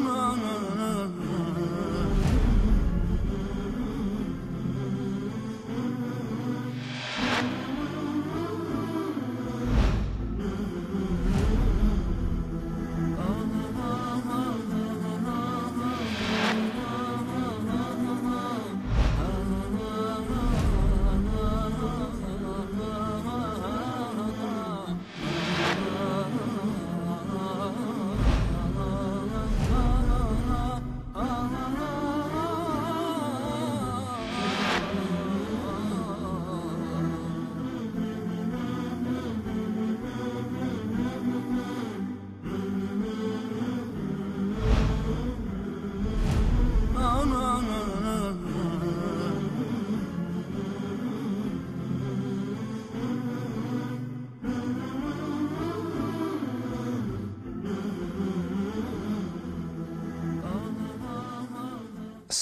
aman aman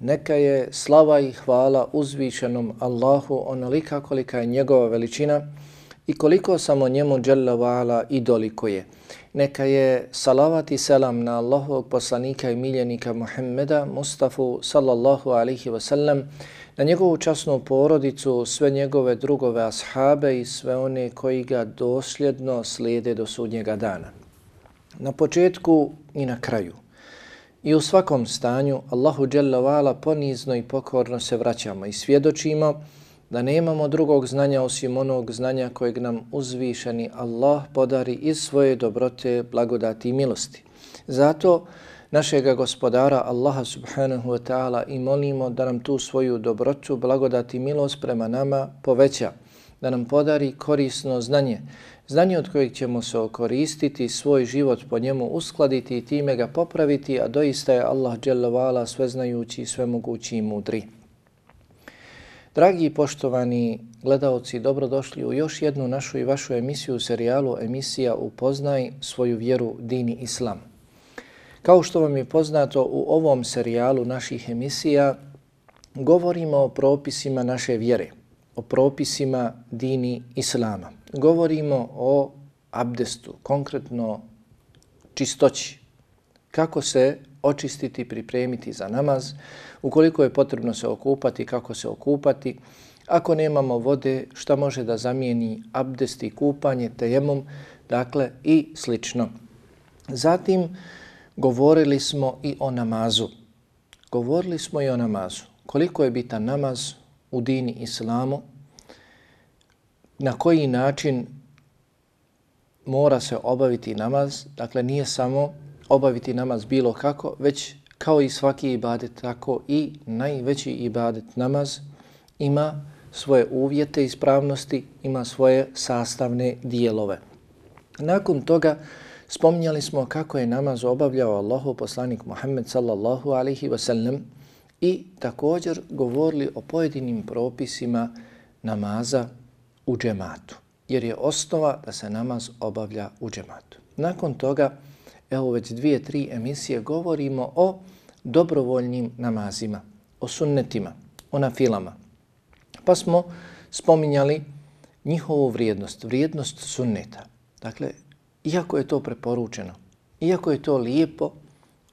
Neka je slava i hvala uzvišenom Allahu onolika kolika je njegova veličina i koliko samo njemu Jalla vala i doliko je. Neka je salavat i selam na Allahovog poslanika i miljenika Muhammeda Mustafa sallallahu alihi wasallam, na njegovu časnu porodicu, sve njegove drugove ashabe i sve one koji ga dosljedno slijede do sudnjega dana. Na početku i na kraju – I u svakom stanju Allahu Jalla Vala ponizno i pokorno se vraćamo i svjedočimo da nemamo drugog znanja osim onog znanja kojeg nam uzvišeni Allah podari iz svoje dobrote, blagodati i milosti. Zato našega gospodara Allaha subhanahu wa ta'ala i molimo da nam tu svoju dobrotu, blagodati i milost prema nama poveća, da nam podari korisno znanje, znanje od kojeg ćemo se okoristiti, svoj život po njemu uskladiti i time ga popraviti, a doista je Allah dželovala sveznajući, svemogući i mudri. Dragi i poštovani gledaoci, dobrodošli u još jednu našu i vašu emisiju u serijalu emisija Upoznaj svoju vjeru dini islam. Kao što vam je poznato u ovom serijalu naših emisija, govorimo o propisima naše vjere, o propisima dini islama govorimo o abdestu, konkretno čistoći. Kako se očistiti, pripremiti za namaz, ukoliko je potrebno se okupati, kako se okupati. Ako nemamo vode, šta može da zamijeni abdest i kupanje, tejemom, dakle i slično. Zatim govorili smo i o namazu. Govorili smo i o namazu. Koliko je bitan namaz u dini islamu, na koji način mora se obaviti namaz. Dakle, nije samo obaviti namaz bilo kako, već kao i svaki ibadet, tako i najveći ibadet namaz ima svoje uvjete ispravnosti, ima svoje sastavne dijelove. Nakon toga spominjali smo kako je namaz obavljao Allahu poslanik Muhammed sallallahu alaihi wasallam i također govorili o pojedinim propisima namaza u džematu, jer je osnova da se namaz obavlja u džematu. Nakon toga, evo već dvije, tri emisije, govorimo o dobrovoljnim namazima, o sunnetima, o nafilama. Pa smo spominjali njihovu vrijednost, vrijednost sunneta. Dakle, iako je to preporučeno, iako je to lijepo,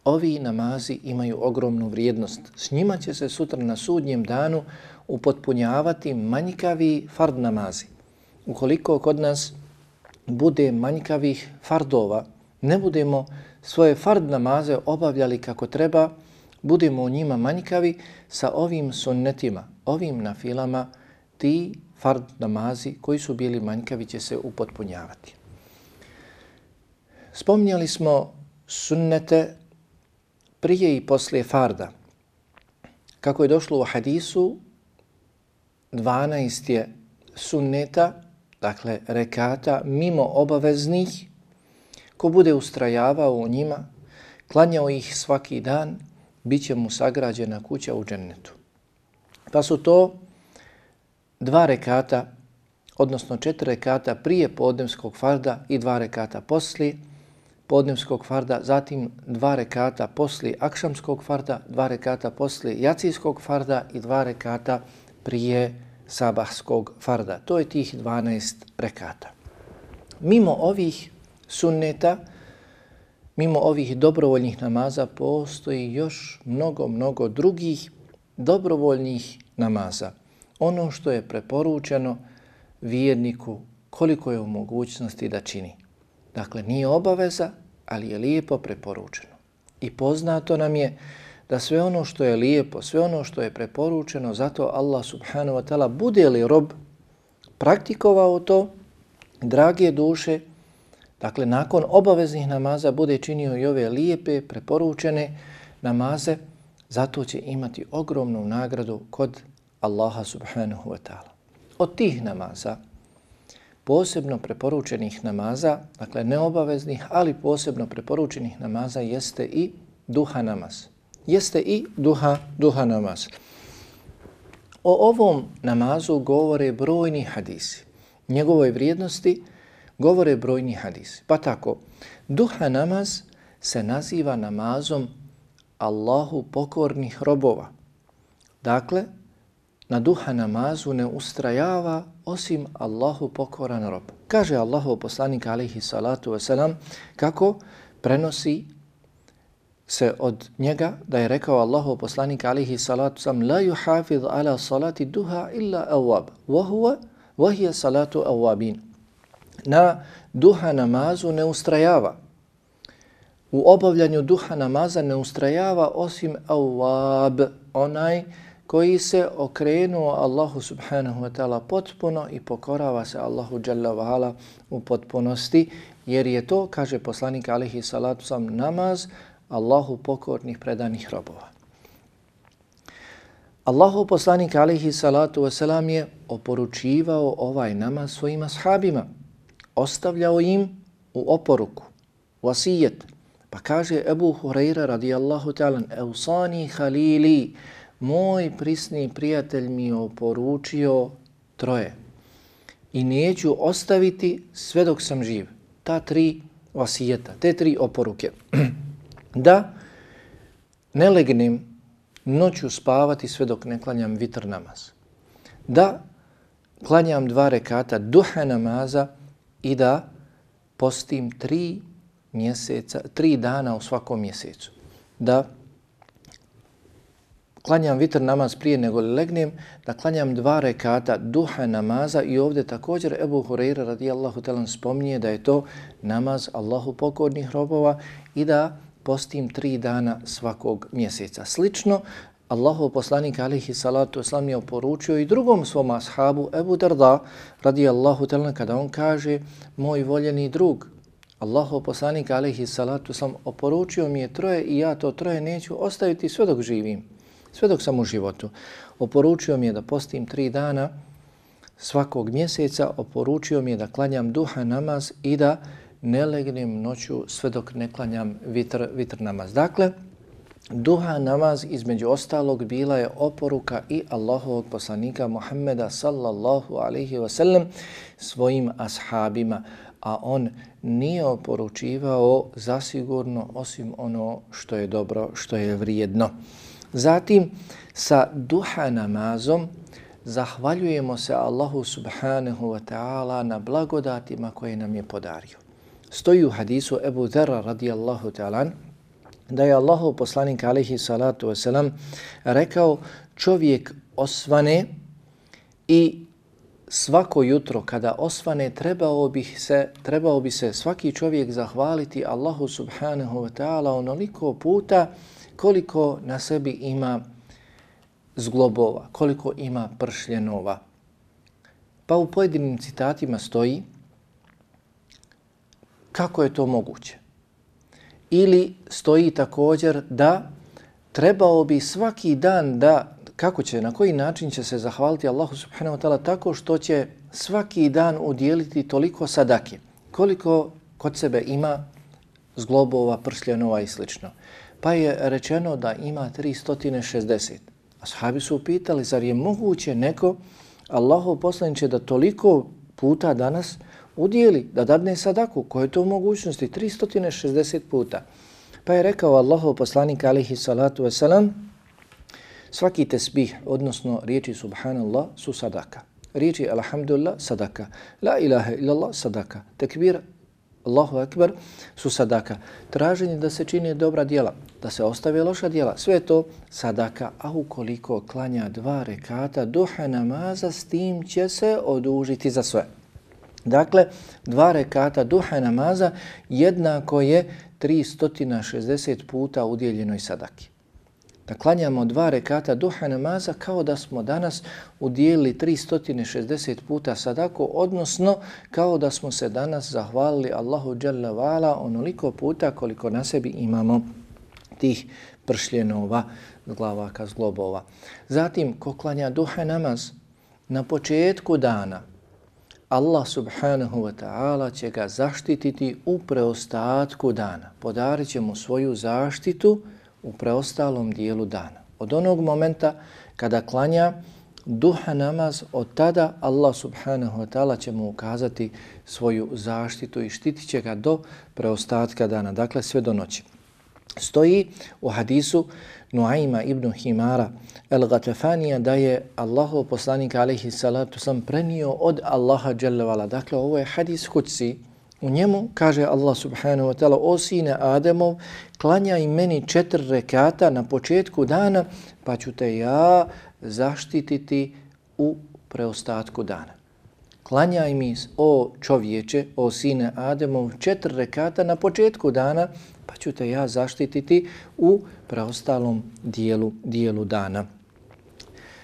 ovi namazi imaju ogromnu vrijednost. S njima će se sutra na sudnjem danu upotpunjavati manjkavi fard namazi. Ukoliko kod nas bude manjkavih fardova, ne budemo svoje fard namaze obavljali kako treba, budemo u njima manjkavi sa ovim sunnetima, ovim nafilama, ti fard namazi koji su bili manjkavi će se upotpunjavati. Spomnjali smo sunnete prije i poslije farda. Kako je došlo u hadisu, 12 je sunneta, dakle rekata mimo obaveznih, ko bude ustrajavao u njima, klanjao ih svaki dan, bit će mu sagrađena kuća u džennetu. Pa su to dva rekata, odnosno četiri rekata prije podnevskog farda i dva rekata poslije podnevskog farda, zatim dva rekata posli akšamskog farda, dva rekata posli jacijskog farda i dva rekata prije sabahskog farda. To je tih 12 rekata. Mimo ovih sunneta, mimo ovih dobrovoljnih namaza, postoji još mnogo, mnogo drugih dobrovoljnih namaza. Ono što je preporučeno vjerniku koliko je u mogućnosti da čini. Dakle, nije obaveza, ali je lijepo preporučeno. I poznato nam je da sve ono što je lijepo, sve ono što je preporučeno, zato Allah subhanahu wa ta'ala bude li rob praktikovao to, drage duše, dakle nakon obaveznih namaza bude činio i ove lijepe, preporučene namaze, zato će imati ogromnu nagradu kod Allaha subhanahu wa ta'ala. Od tih namaza, posebno preporučenih namaza, dakle neobaveznih, ali posebno preporučenih namaza jeste i duha namaz. Jeste i duha, duha namaz. O ovom namazu govore brojni hadisi. Njegovoj vrijednosti govore brojni hadisi. Pa tako, duha namaz se naziva namazom Allahu pokornih robova. Dakle, na duha namazu ne ustrajava osim Allahu pokoran rob. Kaže Allahu poslanik alaihi salatu wasalam kako prenosi se od njega da je rekao Allahu poslanik alaihi salatu wasalam la yuhafid ala salati duha illa awab wa huwa wa hiya salatu awabin. Na duha namazu ne ustrajava. U obavljanju duha namaza ne ustrajava osim awab, onaj koji se okrenuo Allahu subhanahu wa ta'ala potpuno i pokorava se Allahu jalla wa u potpunosti, jer je to, kaže poslanik alihi salatu sam, namaz Allahu pokornih predanih robova. Allahu poslanik alihi salatu wasalam je oporučivao ovaj namaz svojim ashabima, ostavljao im u oporuku, vasijet, pa kaže Ebu Hureyre radijallahu ta'ala, Eusani halili, moj prisni prijatelj mi je oporučio troje i neću ostaviti sve dok sam živ. Ta tri vasijeta, te tri oporuke. da ne legnem noću spavati sve dok ne klanjam vitr namaz. Da klanjam dva rekata duha namaza i da postim tri mjeseca, tri dana u svakom mjesecu. Da klanjam vitr namaz prije nego li legnem, da klanjam dva rekata duha namaza i ovdje također Ebu Hureyre radijallahu talan spominje da je to namaz Allahu pokornih robova i da postim tri dana svakog mjeseca. Slično, Allahov poslanik alihi salatu islam je oporučio i drugom svom ashabu Ebu Darda radijallahu talan kada on kaže moj voljeni drug, Allahov poslanik alihi salatu islam oporučio mi je troje i ja to troje neću ostaviti sve dok živim sve dok sam u životu. Oporučio mi je da postim tri dana svakog mjeseca, oporučio mi je da klanjam duha namaz i da ne legnem noću sve dok ne klanjam vitr, vitr namaz. Dakle, duha namaz između ostalog bila je oporuka i Allahovog poslanika Muhammeda sallallahu alaihi wasallam svojim ashabima, a on nije oporučivao zasigurno osim ono što je dobro, što je vrijedno. Zatim, sa duha namazom zahvaljujemo se Allahu subhanahu wa ta'ala na blagodatima koje nam je podario. Stoji u hadisu Ebu Dhara radijallahu ta'ala da je Allahu poslanik alaihi salatu wasalam rekao čovjek osvane i svako jutro kada osvane trebao bi se trebao bi se svaki čovjek zahvaliti Allahu subhanahu wa ta'ala onoliko puta koliko na sebi ima zglobova, koliko ima pršljenova. Pa u pojedinim citatima stoji kako je to moguće. Ili stoji također da trebao bi svaki dan da, kako će, na koji način će se zahvaliti Allahu subhanahu wa ta'ala tako što će svaki dan udjeliti toliko sadake, koliko kod sebe ima zglobova, pršljenova i slično pa je rečeno da ima 360. Ashabi su upitali, zar je moguće neko Allahov poslaniće, da toliko puta danas udijeli, da dadne sadaku? Koje je to u mogućnosti? 360 puta. Pa je rekao Allahov poslanik alihi salatu wasalam, svaki tesbih, odnosno riječi subhanallah, su sadaka. Riječi alhamdulillah, sadaka. La ilaha illallah, sadaka. Tekbir, Allahu akbar, su sadaka. Traženje da se čini dobra djela, da se ostave loša djela, sve to sadaka. A ukoliko klanja dva rekata duha namaza, s tim će se odužiti za sve. Dakle, dva rekata duha namaza jednako je 360 puta udjeljenoj sadaki. Da klanjamo dva rekata duha namaza kao da smo danas udijeli 360 puta sadako, odnosno kao da smo se danas zahvalili Allahu Jalla Vala onoliko puta koliko na sebi imamo tih pršljenova, glavaka, zglobova. Zatim, ko klanja duha namaz na početku dana, Allah subhanahu wa ta'ala će ga zaštititi u preostatku dana. Podarit će mu svoju zaštitu u preostalom dijelu dana. Od onog momenta kada klanja duha namaz, od tada Allah subhanahu wa ta'ala će mu ukazati svoju zaštitu i štitit će ga do preostatka dana, dakle sve do noći. Stoji u hadisu Nuaima ibn Himara el-Gatafanija da je Allahov poslanik alaihi salatu sam prenio od Allaha dželevala. Dakle, ovo je hadis kuci. U njemu kaže Allah subhanahu wa ta'ala o sine Ademov, klanjaj meni četiri rekata na početku dana, pa ću te ja zaštititi u preostatku dana. Klanjaj mi, o čovječe, o sine Ademov, četiri rekata na početku dana, pa ću te ja zaštititi u preostalom dijelu, dijelu dana.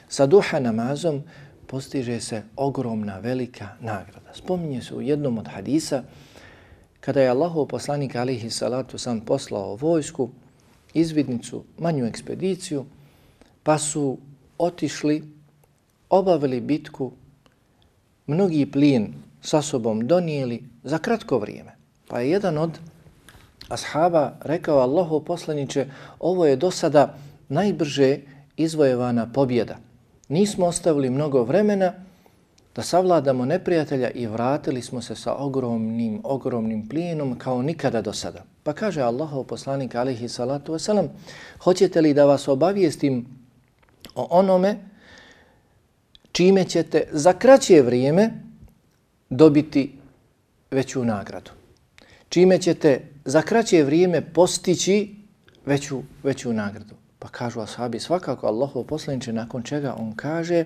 Sa duha namazom postiže se ogromna, velika nagrada. Spominje se u jednom od hadisa kada je Allahov poslanik alihi salatu sam poslao vojsku, izvidnicu, manju ekspediciju, pa su otišli, obavili bitku, mnogi plin sa sobom donijeli za kratko vrijeme. Pa je jedan od ashaba rekao Allahov poslaniće, ovo je do sada najbrže izvojevana pobjeda. Nismo ostavili mnogo vremena da savladamo neprijatelja i vratili smo se sa ogromnim, ogromnim plijenom kao nikada do sada. Pa kaže Allahov poslanik alihi salatu wasalam, hoćete li da vas obavijestim o onome čime ćete za kraće vrijeme dobiti veću nagradu? Čime ćete za kraće vrijeme postići veću, veću nagradu. Pa kažu ashabi svakako Allahov poslaniče nakon čega on kaže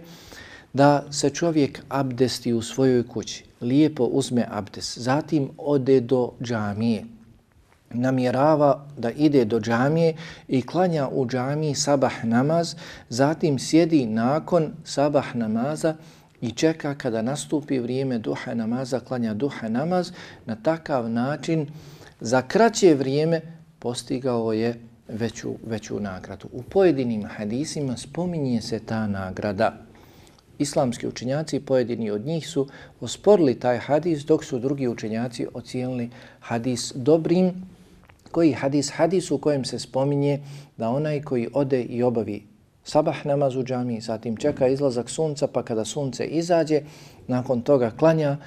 da se čovjek abdesti u svojoj kući, lijepo uzme abdest, zatim ode do džamije, namjerava da ide do džamije i klanja u džamiji sabah namaz, zatim sjedi nakon sabah namaza i čeka kada nastupi vrijeme duha namaza, klanja duha namaz, na takav način za kraće vrijeme postigao je veću, veću nagradu. U pojedinim hadisima spominje se ta nagrada. Islamski učenjaci, pojedini od njih su osporili taj hadis, dok su drugi učenjaci ocijenili hadis dobrim. Koji hadis? Hadis u kojem se spominje da onaj koji ode i obavi sabah namaz u džami, zatim čeka izlazak sunca, pa kada sunce izađe, nakon toga klanja,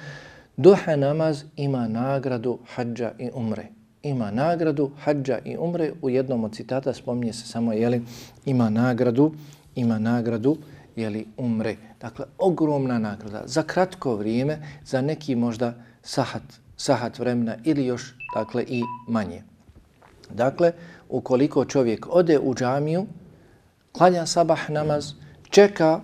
duha namaz ima nagradu hađa i umre. Ima nagradu hađa i umre. U jednom od citata spominje se samo, jeli, ima nagradu, ima nagradu, jeli, umre. Dakle, ogromna nagrada. Za kratko vrijeme, za neki možda sahat, sahat vremena ili još, dakle, i manje. Dakle, ukoliko čovjek ode u džamiju, klanja sabah namaz, čeka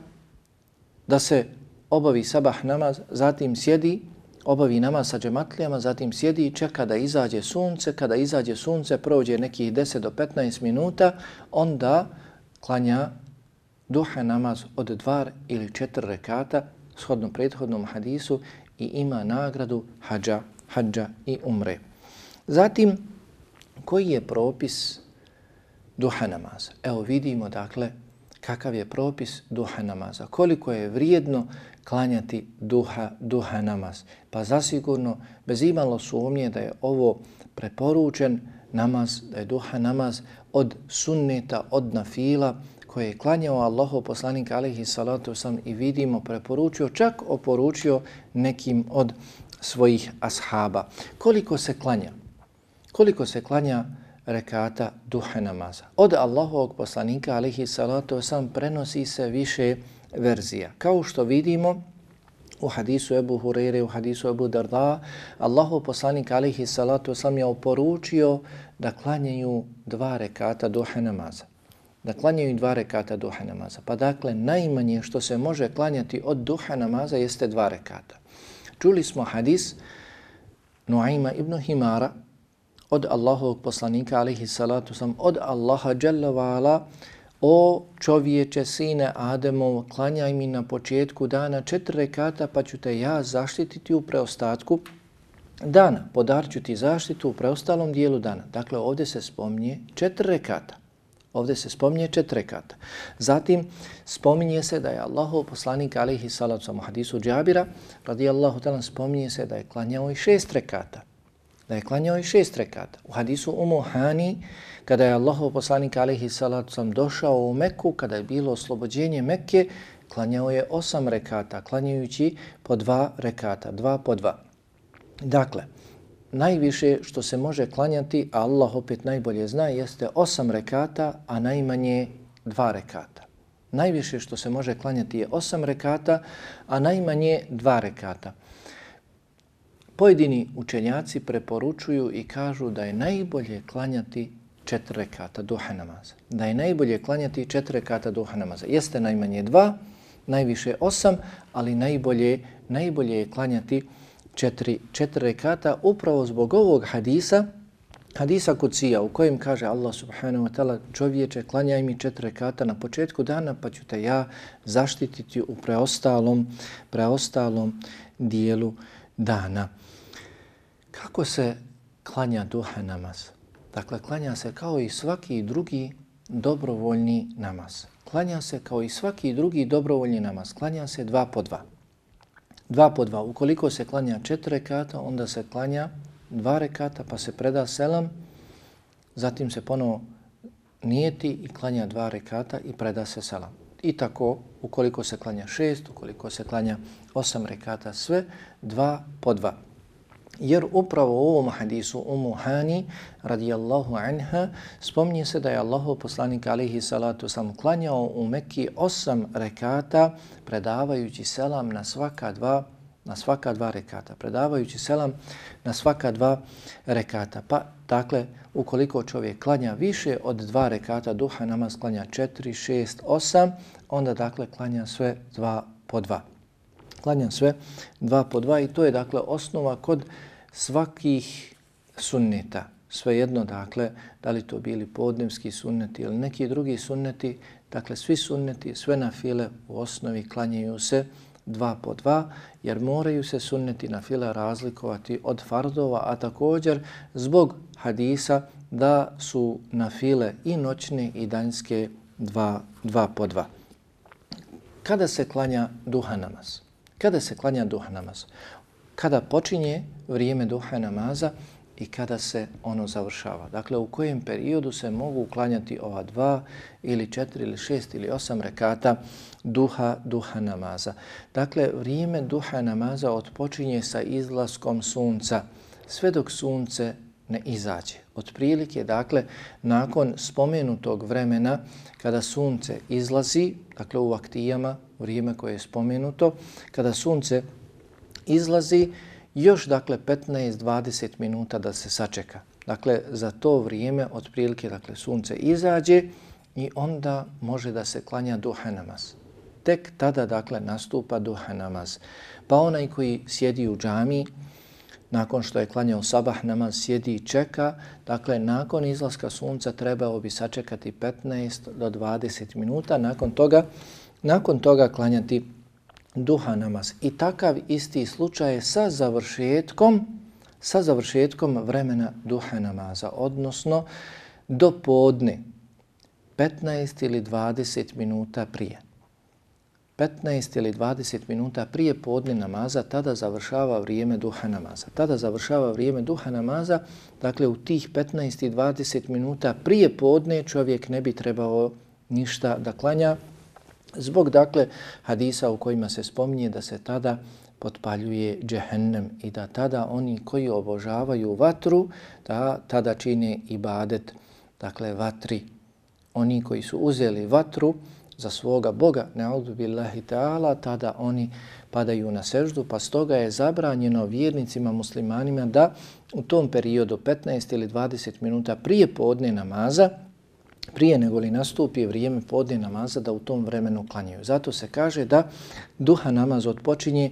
da se obavi sabah namaz, zatim sjedi obavi namaz sa džematlijama, zatim sjedi i čeka da izađe sunce. Kada izađe sunce, prođe nekih 10 do 15 minuta, onda klanja duha namaz od dva ili četiri rekata, shodno prethodnom hadisu, i ima nagradu hađa, hađa i umre. Zatim, koji je propis duha namaza? Evo vidimo, dakle, kakav je propis duha namaza. Koliko je vrijedno klanjati duha, duha namaz. Pa zasigurno, bez imalo sumnje da je ovo preporučen namaz, da je duha namaz od sunneta, od nafila, koje je klanjao Allahov poslanik alaihi salatu sam i vidimo preporučio, čak oporučio nekim od svojih ashaba. Koliko se klanja? Koliko se klanja rekata duha namaza? Od Allahovog poslanika alaihi salatu sam prenosi se više verzija. Kao što vidimo, u hadisu Ebu Hurere, u hadisu Ebu Darda, Allahu poslanik alihi salatu sam je oporučio da klanjaju dva rekata duha namaza. Da klanjaju dva rekata duha namaza. Pa dakle, najmanje što se može klanjati od duha namaza jeste dva rekata. Čuli smo hadis Nuaima ibn Himara od Allahovog poslanika alihi salatu sam od Allaha jalla vala, O čovječe, sine Ademov, klanjaj mi na početku dana četiri rekata pa ću te ja zaštititi u preostatku dana. Podarću ti zaštitu u preostalom dijelu dana. Dakle, ovdje se spominje četiri rekata. Ovdje se spominje četiri rekata. Zatim spominje se da je Allahov poslanik alihi salacom hadisu Džabira radijallahu talan spominje se da je klanjao i šest rekata. Da je klanjao i šest rekata. U hadisu Umu Hani kada je Allahov poslanik alaihi salatu sam došao u Meku, kada je bilo oslobođenje Mekke, klanjao je osam rekata, klanjajući po dva rekata, dva po dva. Dakle, najviše što se može klanjati, a Allah opet najbolje zna, jeste osam rekata, a najmanje dva rekata. Najviše što se može klanjati je osam rekata, a najmanje dva rekata. Pojedini učenjaci preporučuju i kažu da je najbolje klanjati četiri rekata duha namaza. Da je najbolje klanjati četiri rekata duha namaza. Jeste najmanje dva, najviše osam, ali najbolje, najbolje je klanjati četiri, četiri rekata upravo zbog ovog hadisa, hadisa kucija u kojem kaže Allah subhanahu wa ta'ala čovječe klanjaj mi četiri rekata na početku dana pa ću te ja zaštititi u preostalom, preostalom dijelu dana. Kako se klanja duha namaz? Dakle, klanja se kao i svaki drugi dobrovoljni namaz. Klanja se kao i svaki drugi dobrovoljni namaz. Klanja se dva po dva. Dva po dva. Ukoliko se klanja četiri rekata, onda se klanja dva rekata, pa se preda selam, zatim se ponovo nijeti i klanja dva rekata i preda se selam. I tako, ukoliko se klanja šest, ukoliko se klanja osam rekata, sve dva po dva. Jer upravo u ovom hadisu Umu Hani radijallahu anha spomnije se da je Allahu poslanik alihi salatu sam klanjao u Mekki osam rekata predavajući selam na svaka dva na svaka dva rekata, predavajući selam na svaka dva rekata. Pa, dakle, ukoliko čovjek klanja više od dva rekata duha, namaz klanja četiri, šest, osam, onda, dakle, klanja sve dva po dva klanjam sve dva po dva i to je dakle osnova kod svakih sunneta. Svejedno dakle, da li to bili podnevski sunneti ili neki drugi sunneti, dakle svi sunneti, sve na file u osnovi klanjaju se dva po dva, jer moraju se sunneti na file razlikovati od fardova, a također zbog hadisa da su na file i noćne i danjske dva, dva po dva. Kada se klanja duha namaz? Kada se klanja duha namaz? Kada počinje vrijeme duha namaza i kada se ono završava. Dakle, u kojem periodu se mogu uklanjati ova dva ili četiri ili šest ili osam rekata duha, duha namaza. Dakle, vrijeme duha namaza odpočinje sa izlaskom sunca sve dok sunce ne izađe. Otprilike, dakle, nakon spomenutog vremena kada sunce izlazi, dakle u aktijama, vrijeme koje je spomenuto, kada sunce izlazi, još dakle 15-20 minuta da se sačeka. Dakle, za to vrijeme otprilike dakle, sunce izađe i onda može da se klanja duha namaz. Tek tada dakle nastupa duha namaz. Pa onaj koji sjedi u džamiji, nakon što je klanjao sabah namaz, sjedi i čeka, dakle nakon izlaska sunca trebao bi sačekati 15 do 20 minuta, nakon toga, nakon toga klanjati duha namaz. I takav isti slučaj je sa završetkom, sa završetkom vremena duha namaza, odnosno do podne, 15 ili 20 minuta prije. 15 ili 20 minuta prije podne namaza, tada završava vrijeme duha namaza. Tada završava vrijeme duha namaza, dakle u tih 15 i 20 minuta prije podne čovjek ne bi trebao ništa da klanja. Zbog dakle hadisa u kojima se spominje da se tada potpaljuje džehennem i da tada oni koji obožavaju vatru, da tada čine ibadet, dakle vatri. Oni koji su uzeli vatru za svoga Boga, ne'udu billahi ta'ala, tada oni padaju na seždu, pa stoga je zabranjeno vjernicima muslimanima da u tom periodu 15 ili 20 minuta prije podne namaza, prije nego li nastupi vrijeme podne namaza, da u tom vremenu klanjaju. Zato se kaže da duha namaz odpočinje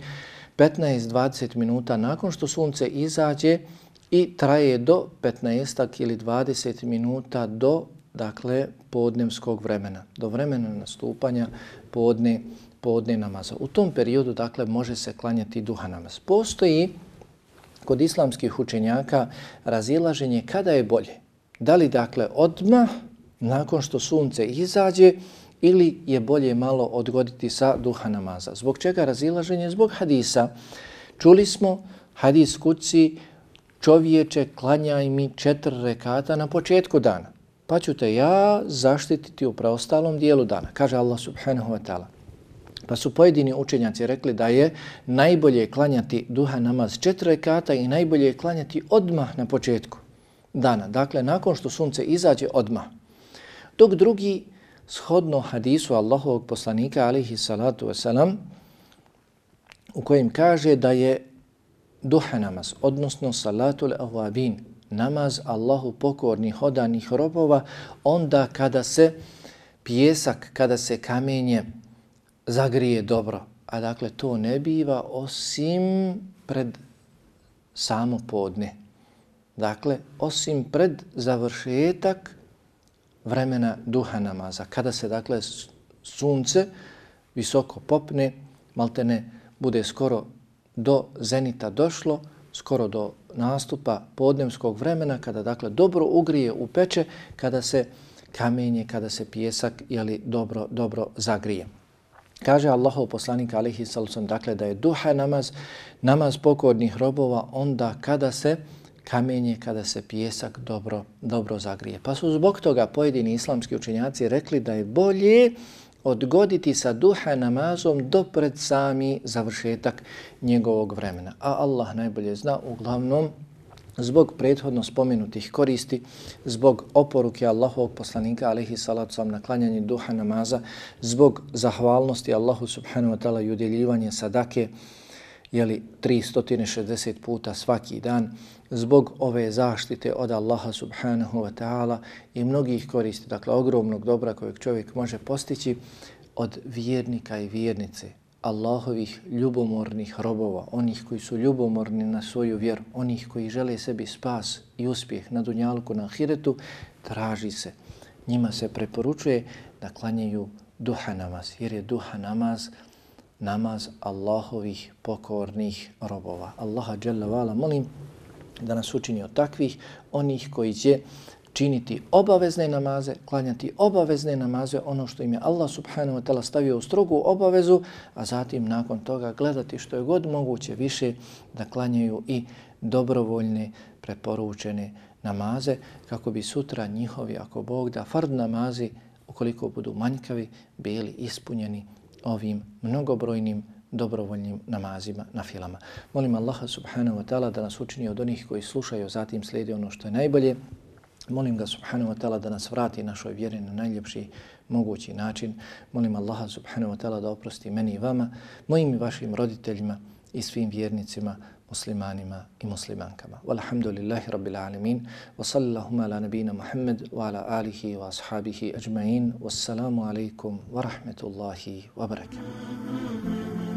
15-20 minuta nakon što sunce izađe i traje do 15 ili 20 minuta do dakle podnemskog vremena, do vremena nastupanja podne, podne namaza. U tom periodu dakle može se klanjati duha namaz. Postoji kod islamskih učenjaka razilaženje kada je bolje. Da li dakle odmah nakon što sunce izađe ili je bolje malo odgoditi sa duha namaza. Zbog čega razilaženje? Zbog hadisa. Čuli smo hadis kuci čovječe klanjaj mi četiri rekata na početku dana. Pa ću te ja zaštititi u preostalom dijelu dana. Kaže Allah subhanahu wa ta'ala. Pa su pojedini učenjaci rekli da je najbolje klanjati duha namaz četiri rekata i najbolje klanjati odmah na početku dana. Dakle, nakon što sunce izađe odmah. Dok drugi shodno hadisu Allahovog poslanika alihi salatu wasalam u kojem kaže da je duha namaz, odnosno salatul awabin, namaz Allahu pokornih hodanih robova, onda kada se pjesak, kada se kamenje zagrije dobro. A dakle, to ne biva osim pred samo podne. Dakle, osim pred završetak vremena duha namaza. Kada se dakle sunce visoko popne, maltene bude skoro do zenita došlo, skoro do nastupa podnemskog vremena, kada dakle dobro ugrije u peče, kada se kamenje, kada se pjesak jeli, dobro, dobro zagrije. Kaže Allahov poslanik alihi sallam, dakle da je duha namaz, namaz pokornih robova onda kada se kamenje kada se pjesak dobro, dobro zagrije. Pa su zbog toga pojedini islamski učenjaci rekli da je bolje odgoditi sa duha namazom do pred sami završetak njegovog vremena. A Allah najbolje zna uglavnom zbog prethodno spomenutih koristi, zbog oporuke Allahovog poslanika alaihi salatu sam naklanjanje duha namaza, zbog zahvalnosti Allahu subhanahu wa ta'ala i udjeljivanje sadake, jeli 360 puta svaki dan, zbog ove zaštite od Allaha subhanahu wa ta'ala i mnogih koristi, dakle ogromnog dobra kojeg čovjek može postići od vjernika i vjernice, Allahovih ljubomornih robova, onih koji su ljubomorni na svoju vjeru, onih koji žele sebi spas i uspjeh na dunjalku, na ahiretu, traži se. Njima se preporučuje da klanjaju duha namaz, jer je duha namaz namaz Allahovih pokornih robova. Allaha dželle vala molim da nas učini od takvih, onih koji će činiti obavezne namaze, klanjati obavezne namaze, ono što im je Allah subhanahu wa ta'ala stavio u strogu obavezu, a zatim nakon toga gledati što je god moguće više da klanjaju i dobrovoljne preporučene namaze, kako bi sutra njihovi, ako Bog da, fard namazi, ukoliko budu manjkavi, bili ispunjeni ovim mnogobrojnim dobrovoljnim namazima na filama. Molim Allaha subhanahu wa ta'ala da nas učini od onih koji slušaju, zatim slijedi ono što je najbolje. Molim ga subhanahu wa ta'ala da nas vrati našoj vjeri na najljepši mogući način. Molim Allaha subhanahu wa ta'ala da oprosti meni i vama, mojim i vašim roditeljima i svim vjernicima, muslimanima i muslimankama. Walhamdulillahi rabbil alamin. Wa sallallahu ala nabina Muhammad wa ala alihi wa ashabihi ajma'in. Wassalamu alaikum wa rahmetullahi wa barakatuh.